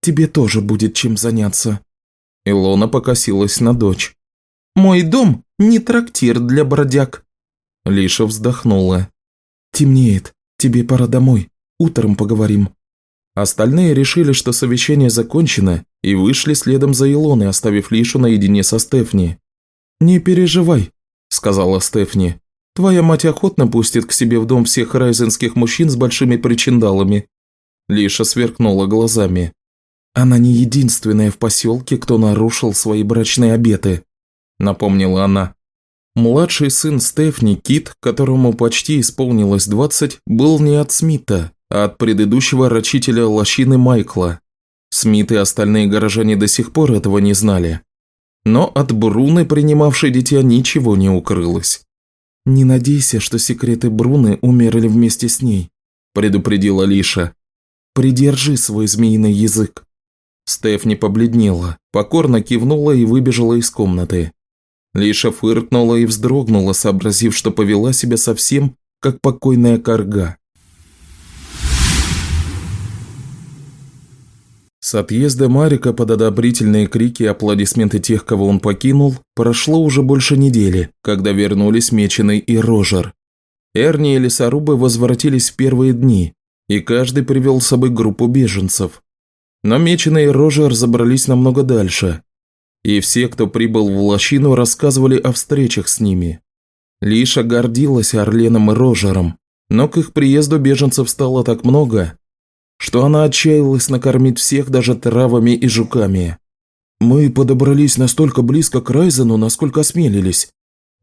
«Тебе тоже будет чем заняться». Илона покосилась на дочь. «Мой дом не трактир для бродяг». Лиша вздохнула. «Темнеет. Тебе пора домой. Утром поговорим». Остальные решили, что совещание закончено, и вышли следом за Илоной, оставив Лишу наедине со Стефни. «Не переживай», – сказала Стефни. «Твоя мать охотно пустит к себе в дом всех райзенских мужчин с большими причиндалами». Лиша сверкнула глазами. «Она не единственная в поселке, кто нарушил свои брачные обеты», – напомнила она. Младший сын Стефни, Кит, которому почти исполнилось 20, был не от Смита, от предыдущего рачителя лощины Майкла. Смит и остальные горожане до сих пор этого не знали. Но от Бруны, принимавшей дитя, ничего не укрылось. «Не надейся, что секреты Бруны умерли вместе с ней», – предупредила Лиша. «Придержи свой змеиный язык». Стефни побледнела, покорно кивнула и выбежала из комнаты. Лиша фыркнула и вздрогнула, сообразив, что повела себя совсем как покойная корга. С отъезда Марика под одобрительные крики и аплодисменты тех, кого он покинул, прошло уже больше недели, когда вернулись Меченый и Рожер. Эрни и лесорубы возвратились в первые дни, и каждый привел с собой группу беженцев. Но Меченый и Рожер забрались намного дальше, и все, кто прибыл в лощину, рассказывали о встречах с ними. Лиша гордилась Орленом и Рожером, но к их приезду беженцев стало так много, что она отчаялась накормить всех даже травами и жуками. «Мы подобрались настолько близко к Райзену, насколько осмелились»,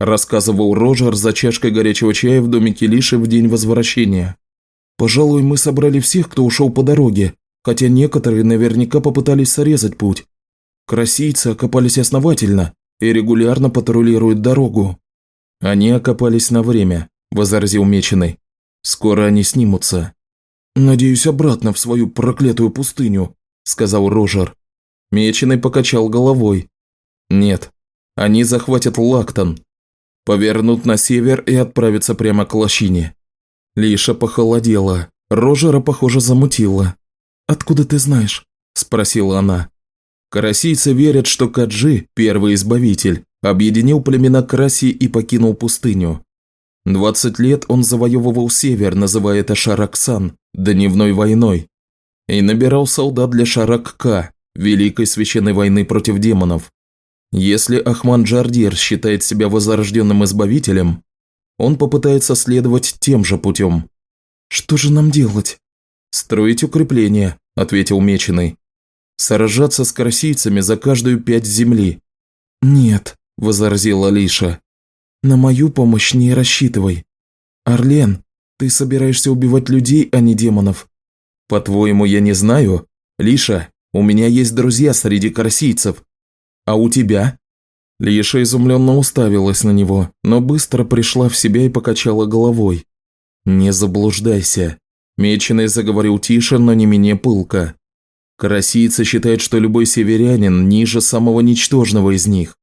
рассказывал Рожер за чашкой горячего чая в домике Лиши в день возвращения. «Пожалуй, мы собрали всех, кто ушел по дороге, хотя некоторые наверняка попытались срезать путь. Красийцы окопались основательно и регулярно патрулируют дорогу. Они окопались на время, возразил Меченый. Скоро они снимутся. Надеюсь, обратно в свою проклятую пустыню, сказал Рожер. Меченый покачал головой. Нет, они захватят Лактон, повернут на север и отправятся прямо к лощине. Лиша похолодела, Рожера, похоже, замутила. «Откуда ты знаешь?» – спросила она. Карасийцы верят, что Каджи, первый избавитель, объединил племена Караси и покинул пустыню. 20 лет он завоевывал север, называя это Шараксан, дневной войной, и набирал солдат для Шаракка, великой священной войны против демонов. Если Ахман Джардир считает себя возрожденным избавителем, он попытается следовать тем же путем. «Что же нам делать?» «Строить укрепления», – ответил Меченый сражаться с красийцами за каждую пять земли. «Нет», – возразила Алиша, – «на мою помощь не рассчитывай. Орлен, ты собираешься убивать людей, а не демонов». «По-твоему, я не знаю? Лиша, у меня есть друзья среди красийцев. А у тебя?» Лиша изумленно уставилась на него, но быстро пришла в себя и покачала головой. «Не заблуждайся». Меченый заговорил тише, но не менее пылко. Карасийцы считают, что любой северянин ниже самого ничтожного из них.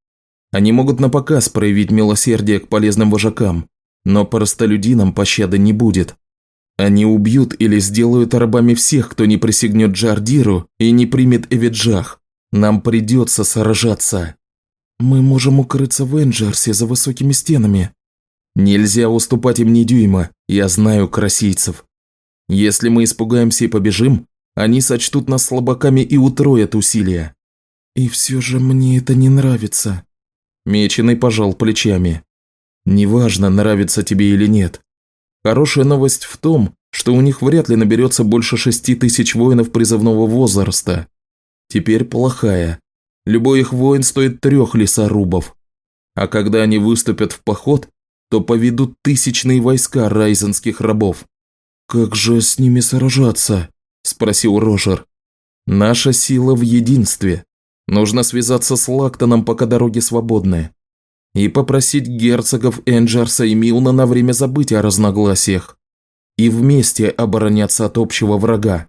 Они могут на показ проявить милосердие к полезным вожакам, но простолюдинам пощады не будет. Они убьют или сделают рабами всех, кто не присягнет Джардиру и не примет Эвиджах. Нам придется сражаться. Мы можем укрыться в Энджерсе за высокими стенами. Нельзя уступать им ни дюйма, я знаю красийцев. Если мы испугаемся и побежим, они сочтут нас слабаками и утроят усилия. И все же мне это не нравится. Меченый пожал плечами. Неважно, нравится тебе или нет. Хорошая новость в том, что у них вряд ли наберется больше шести тысяч воинов призывного возраста. Теперь плохая. Любой их воин стоит трех лесорубов. А когда они выступят в поход, то поведут тысячные войска райзенских рабов. Как же с ними сражаться? – спросил Рожер. «Наша сила в единстве. Нужно связаться с Лактоном, пока дороги свободны. И попросить герцогов Энджерса и Милна на время забыть о разногласиях. И вместе обороняться от общего врага».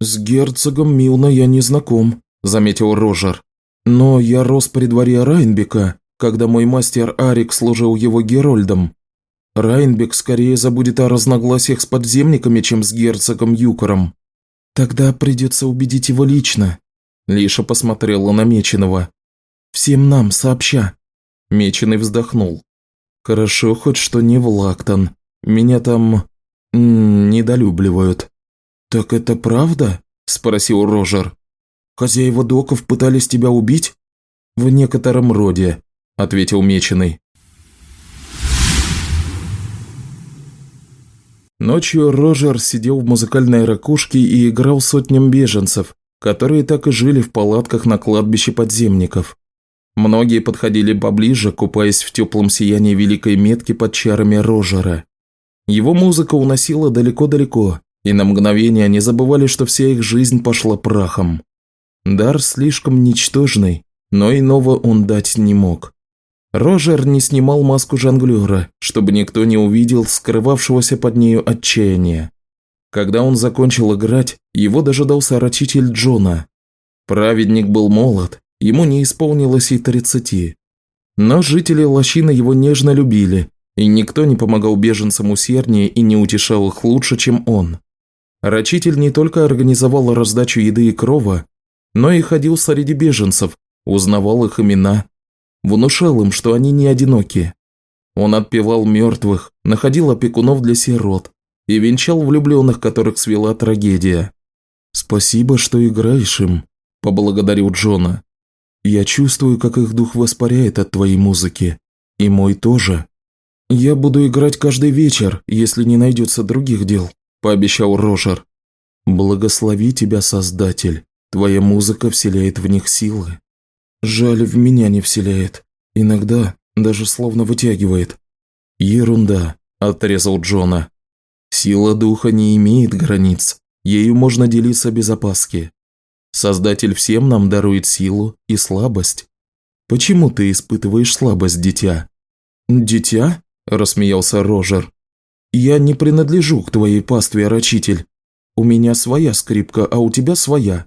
«С герцогом Милна я не знаком», – заметил Рожер. «Но я рос при дворе Райнбека, когда мой мастер Арик служил его герольдом. Райнбек скорее забудет о разногласиях с подземниками, чем с герцогом Юкором. «Тогда придется убедить его лично», – Лиша посмотрела на Меченого. «Всем нам сообща». Меченый вздохнул. «Хорошо хоть что не в Лактон. Меня там... недолюбливают». «Так это правда?» – спросил Рожер. «Хозяева доков пытались тебя убить?» «В некотором роде», – ответил Меченый. Ночью Рожер сидел в музыкальной ракушке и играл сотням беженцев, которые так и жили в палатках на кладбище подземников. Многие подходили поближе, купаясь в теплом сиянии великой метки под чарами Рожера. Его музыка уносила далеко-далеко, и на мгновение они забывали, что вся их жизнь пошла прахом. Дар слишком ничтожный, но иного он дать не мог. Рожер не снимал маску жонглера, чтобы никто не увидел скрывавшегося под нею отчаяния. Когда он закончил играть, его дожидался рачитель Джона. Праведник был молод, ему не исполнилось и тридцати. Но жители лощины его нежно любили, и никто не помогал беженцам усерднее и не утешал их лучше, чем он. Рачитель не только организовал раздачу еды и крова, но и ходил среди беженцев, узнавал их имена, внушал им, что они не одиноки. Он отпевал мертвых, находил опекунов для сирот и венчал влюбленных, которых свела трагедия. «Спасибо, что играешь им», – поблагодарил Джона. «Я чувствую, как их дух воспаряет от твоей музыки. И мой тоже. Я буду играть каждый вечер, если не найдется других дел», – пообещал Рожер. «Благослови тебя, Создатель. Твоя музыка вселяет в них силы». Жаль, в меня не вселяет. Иногда даже словно вытягивает. Ерунда, отрезал Джона. Сила духа не имеет границ. Ею можно делиться без опаски. Создатель всем нам дарует силу и слабость. Почему ты испытываешь слабость, дитя? Дитя? Рассмеялся Рожер. Я не принадлежу к твоей пастве, рачитель. У меня своя скрипка, а у тебя своя.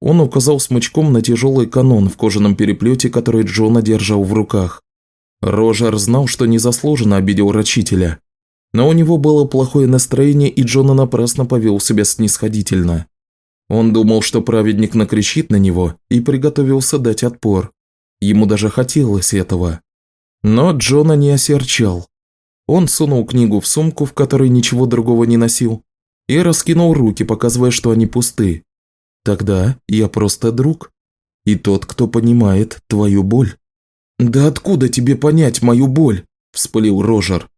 Он указал смычком на тяжелый канон в кожаном переплете, который Джона держал в руках. Рожер знал, что незаслуженно обидел рачителя. Но у него было плохое настроение, и Джона напрасно повел себя снисходительно. Он думал, что праведник накричит на него, и приготовился дать отпор. Ему даже хотелось этого. Но Джона не осерчал. Он сунул книгу в сумку, в которой ничего другого не носил, и раскинул руки, показывая, что они пусты. Тогда я просто друг. И тот, кто понимает твою боль. «Да откуда тебе понять мою боль?» – вспылил Рожер.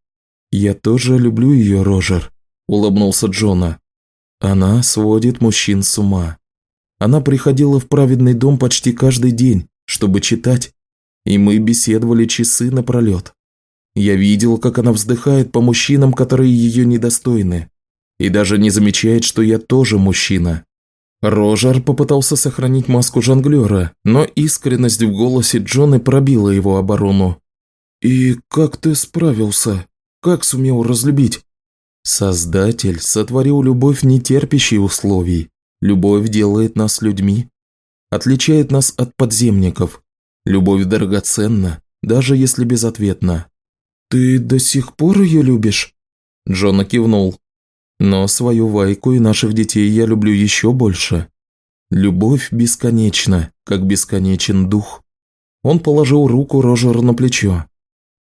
«Я тоже люблю ее, Рожер», – улыбнулся Джона. «Она сводит мужчин с ума. Она приходила в праведный дом почти каждый день, чтобы читать, и мы беседовали часы напролет. Я видел, как она вздыхает по мужчинам, которые ее недостойны, и даже не замечает, что я тоже мужчина. Рожер попытался сохранить маску жонглера, но искренность в голосе Джона пробила его оборону. «И как ты справился? Как сумел разлюбить?» «Создатель сотворил любовь, не терпящей условий. Любовь делает нас людьми. Отличает нас от подземников. Любовь драгоценна, даже если безответна». «Ты до сих пор ее любишь?» Джона кивнул. Но свою Вайку и наших детей я люблю еще больше. Любовь бесконечна, как бесконечен дух. Он положил руку Рожеру на плечо.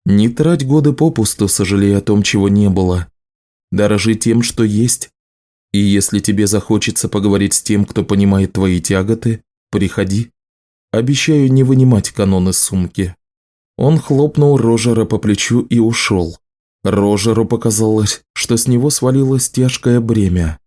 Не трать годы попусту, сожалея о том, чего не было. Дорожи тем, что есть. И если тебе захочется поговорить с тем, кто понимает твои тяготы, приходи. Обещаю не вынимать канон из сумки. Он хлопнул Рожера по плечу и ушел. Рожеру показалось, что с него свалилось тяжкое бремя.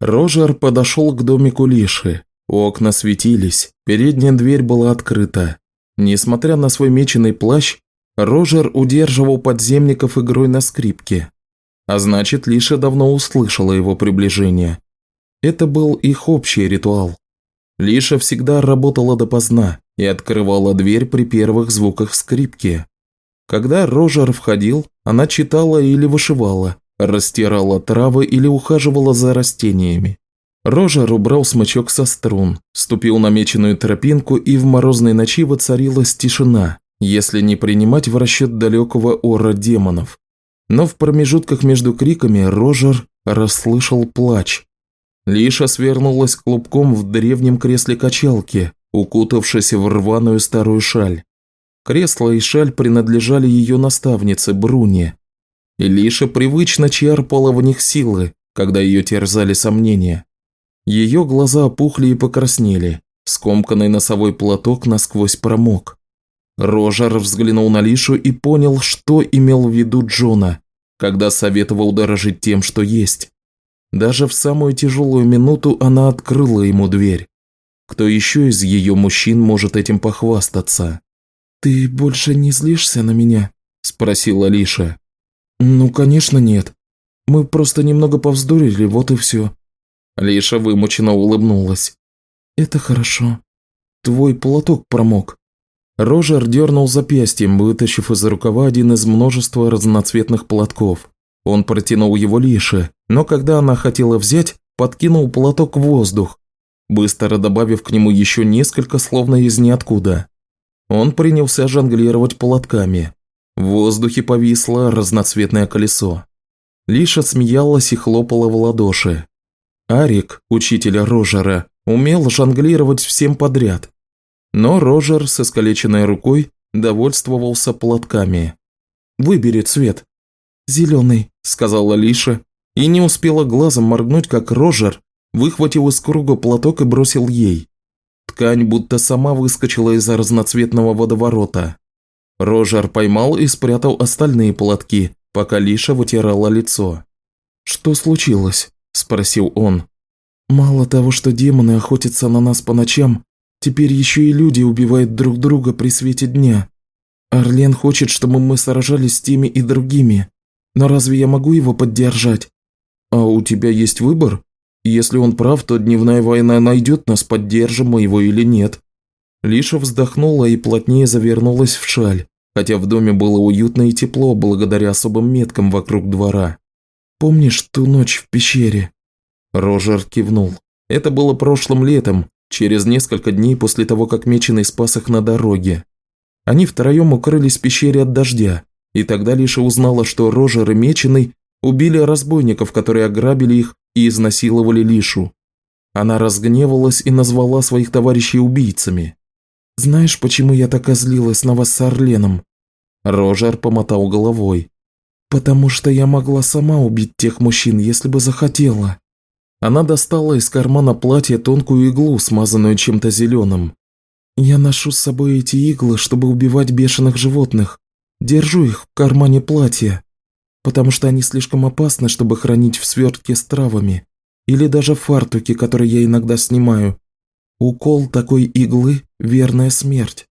Рожер подошел к домику Лиши. Окна светились, передняя дверь была открыта. Несмотря на свой меченый плащ, Рожер удерживал подземников игрой на скрипке. А значит, Лиша давно услышала его приближение. Это был их общий ритуал. Лиша всегда работала допоздна и открывала дверь при первых звуках скрипки. Когда Рожер входил, она читала или вышивала, растирала травы или ухаживала за растениями. Рожер убрал смычок со струн, ступил на меченую тропинку, и в морозной ночи воцарилась тишина, если не принимать в расчет далекого ора демонов. Но в промежутках между криками Рожер расслышал плач, Лиша свернулась клубком в древнем кресле качалки, укутавшись в рваную старую шаль. Кресло и шаль принадлежали ее наставнице Бруне. И Лиша привычно черпала в них силы, когда ее терзали сомнения. Ее глаза опухли и покраснели, скомканный носовой платок насквозь промок. Рожер взглянул на Лишу и понял, что имел в виду Джона, когда советовал дорожить тем, что есть. Даже в самую тяжелую минуту она открыла ему дверь. Кто еще из ее мужчин может этим похвастаться? «Ты больше не злишься на меня?» – спросила Лиша. «Ну, конечно, нет. Мы просто немного повздорили, вот и все». Лиша вымученно улыбнулась. «Это хорошо. Твой платок промок». Рожер дернул запястьем, вытащив из рукава один из множества разноцветных платков. Он протянул его Лише, но когда она хотела взять, подкинул платок в воздух, быстро добавив к нему еще несколько, словно из ниоткуда. Он принялся жонглировать платками. В воздухе повисло разноцветное колесо. Лиша смеялась и хлопала в ладоши. Арик, учитель Рожера, умел жонглировать всем подряд. Но Рожер с искалеченной рукой довольствовался платками. «Выбери цвет». «Зеленый», – сказала Лиша, и не успела глазом моргнуть, как Рожер выхватил из круга платок и бросил ей. Ткань будто сама выскочила из разноцветного водоворота. Рожер поймал и спрятал остальные платки, пока Лиша вытирала лицо. «Что случилось?» – спросил он. «Мало того, что демоны охотятся на нас по ночам, теперь еще и люди убивают друг друга при свете дня. Орлен хочет, чтобы мы сражались с теми и другими. Но разве я могу его поддержать?» «А у тебя есть выбор? Если он прав, то дневная война найдет нас, поддержим мы его или нет». Лиша вздохнула и плотнее завернулась в шаль, хотя в доме было уютно и тепло благодаря особым меткам вокруг двора. «Помнишь ту ночь в пещере?» Рожер кивнул. Это было прошлым летом, через несколько дней после того, как Меченый спас их на дороге. Они втроем укрылись в пещере от дождя, и тогда Лиша узнала, что Рожер и Меченый убили разбойников, которые ограбили их и изнасиловали Лишу. Она разгневалась и назвала своих товарищей убийцами. «Знаешь, почему я так озлилась на вас с Орленом?» Рожер помотал головой. «Потому что я могла сама убить тех мужчин, если бы захотела». Она достала из кармана платья тонкую иглу, смазанную чем-то зеленым. «Я ношу с собой эти иглы, чтобы убивать бешеных животных. Держу их в кармане платья потому что они слишком опасны, чтобы хранить в свертке с травами, или даже в фартуке, который я иногда снимаю. Укол такой иглы – верная смерть.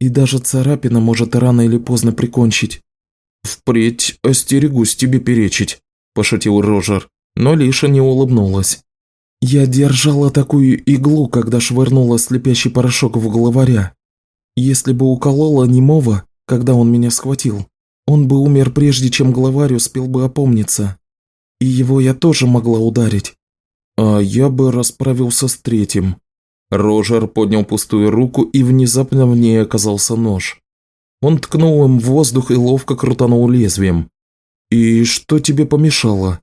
И даже царапина может рано или поздно прикончить. «Впредь остерегусь тебе перечить», – пошутил Рожер, но Лиша не улыбнулась. «Я держала такую иглу, когда швырнула слепящий порошок в главаря. Если бы уколола немого, когда он меня схватил, он бы умер прежде, чем главарь успел бы опомниться. И его я тоже могла ударить. А я бы расправился с третьим. Рожер поднял пустую руку, и внезапно в ней оказался нож. Он ткнул им в воздух и ловко крутанул лезвием. «И что тебе помешало?»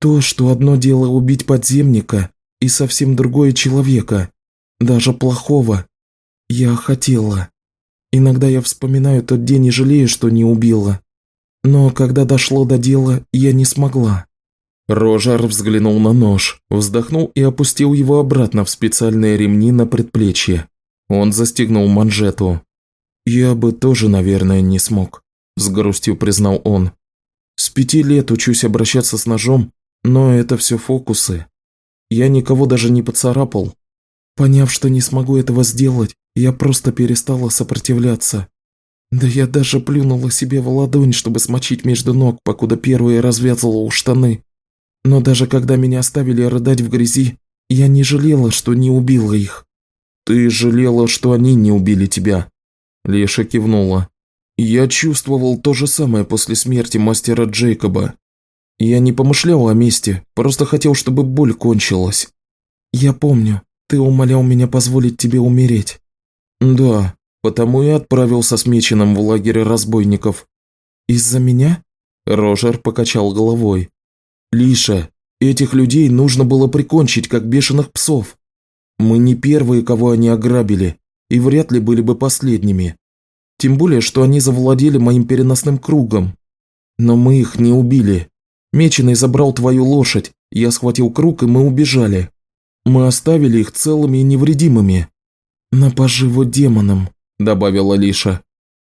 «То, что одно дело убить подземника, и совсем другое человека, даже плохого. Я хотела». Иногда я вспоминаю тот день и жалею, что не убила. Но когда дошло до дела, я не смогла». Рожар взглянул на нож, вздохнул и опустил его обратно в специальные ремни на предплечье. Он застегнул манжету. «Я бы тоже, наверное, не смог», – с грустью признал он. «С пяти лет учусь обращаться с ножом, но это все фокусы. Я никого даже не поцарапал. Поняв, что не смогу этого сделать, я просто перестала сопротивляться. Да я даже плюнула себе в ладонь, чтобы смочить между ног, покуда первые развязывала у штаны. Но даже когда меня оставили рыдать в грязи, я не жалела, что не убила их. Ты жалела, что они не убили тебя. Леша кивнула. Я чувствовал то же самое после смерти мастера Джейкоба. Я не помышлял о мести, просто хотел, чтобы боль кончилась. Я помню, ты умолял меня позволить тебе умереть. «Да, потому и отправился с Меченым в лагерь разбойников». «Из-за меня?» Рожер покачал головой. «Лиша, этих людей нужно было прикончить, как бешеных псов. Мы не первые, кого они ограбили, и вряд ли были бы последними. Тем более, что они завладели моим переносным кругом. Но мы их не убили. Меченый забрал твою лошадь, я схватил круг, и мы убежали. Мы оставили их целыми и невредимыми. «На поживу демонам», – добавила Лиша.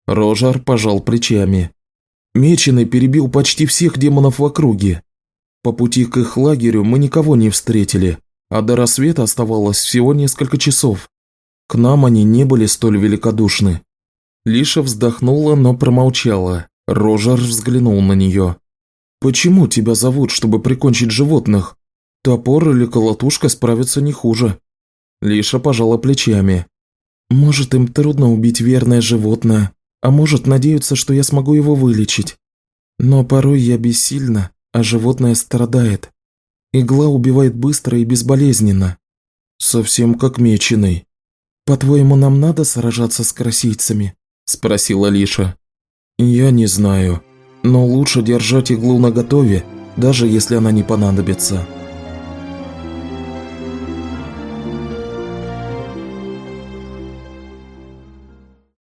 Рожар пожал плечами. Меченый перебил почти всех демонов в округе. По пути к их лагерю мы никого не встретили, а до рассвета оставалось всего несколько часов. К нам они не были столь великодушны. Лиша вздохнула, но промолчала. Рожер взглянул на нее. «Почему тебя зовут, чтобы прикончить животных? Топор или колотушка справятся не хуже». Лиша пожала плечами. «Может, им трудно убить верное животное, а может, надеются, что я смогу его вылечить. Но порой я бессильна, а животное страдает. Игла убивает быстро и безболезненно. Совсем как меченый. По-твоему, нам надо сражаться с красийцами? Спросила Лиша. Я не знаю, но лучше держать иглу наготове, даже если она не понадобится.